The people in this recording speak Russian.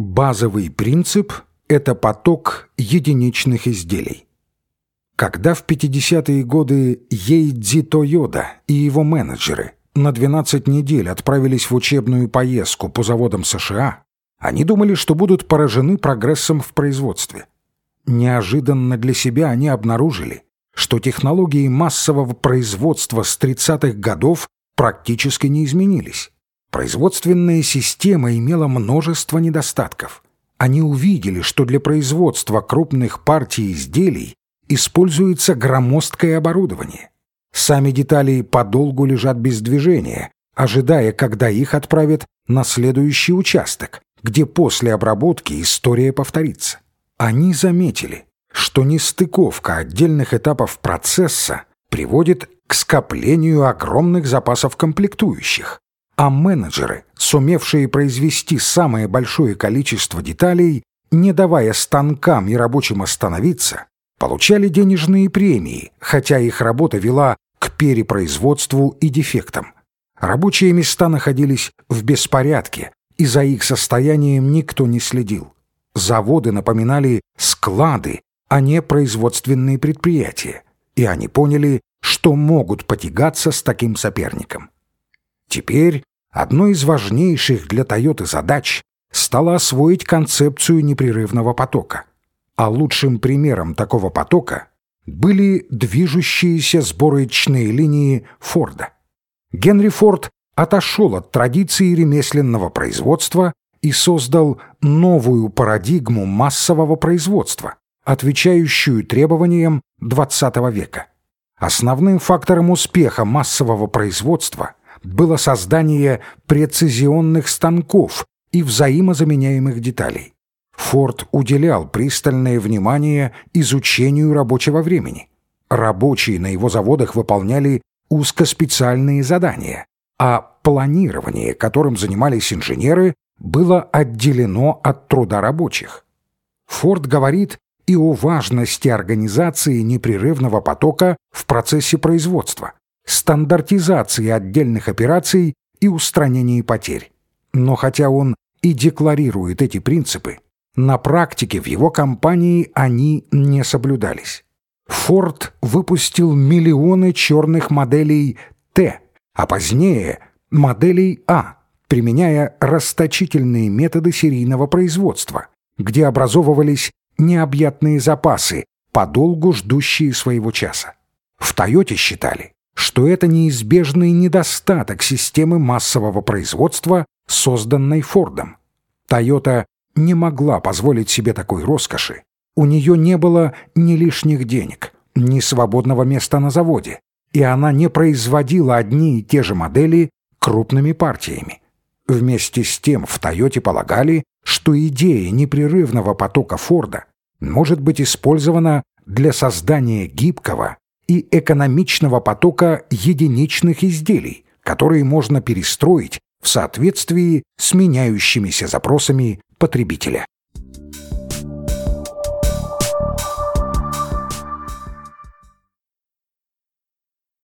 Базовый принцип – это поток единичных изделий. Когда в 50-е годы Ейдзи Тойода и его менеджеры на 12 недель отправились в учебную поездку по заводам США, они думали, что будут поражены прогрессом в производстве. Неожиданно для себя они обнаружили, что технологии массового производства с 30-х годов практически не изменились. Производственная система имела множество недостатков. Они увидели, что для производства крупных партий изделий используется громоздкое оборудование. Сами детали подолгу лежат без движения, ожидая, когда их отправят на следующий участок, где после обработки история повторится. Они заметили, что нестыковка отдельных этапов процесса приводит к скоплению огромных запасов комплектующих, а менеджеры, сумевшие произвести самое большое количество деталей, не давая станкам и рабочим остановиться, получали денежные премии, хотя их работа вела к перепроизводству и дефектам. Рабочие места находились в беспорядке, и за их состоянием никто не следил. Заводы напоминали склады, а не производственные предприятия, и они поняли, что могут потягаться с таким соперником. Теперь одной из важнейших для Тойоты задач стало освоить концепцию непрерывного потока. А лучшим примером такого потока были движущиеся сборочные линии Форда. Генри Форд отошел от традиции ремесленного производства и создал новую парадигму массового производства, отвечающую требованиям XX века. Основным фактором успеха массового производства было создание прецизионных станков и взаимозаменяемых деталей. Форд уделял пристальное внимание изучению рабочего времени. Рабочие на его заводах выполняли узкоспециальные задания, а планирование, которым занимались инженеры, было отделено от труда рабочих. Форд говорит и о важности организации непрерывного потока в процессе производства, стандартизации отдельных операций и устранении потерь. Но хотя он и декларирует эти принципы, на практике в его компании они не соблюдались. Форд выпустил миллионы черных моделей Т, а позднее моделей А, применяя расточительные методы серийного производства, где образовывались необъятные запасы, подолгу ждущие своего часа. В «Тойоте» считали, что это неизбежный недостаток системы массового производства, созданной Фордом. «Тойота» не могла позволить себе такой роскоши. У нее не было ни лишних денег, ни свободного места на заводе, и она не производила одни и те же модели крупными партиями. Вместе с тем в «Тойоте» полагали, что идея непрерывного потока Форда может быть использована для создания гибкого и экономичного потока единичных изделий, которые можно перестроить в соответствии с меняющимися запросами потребителя.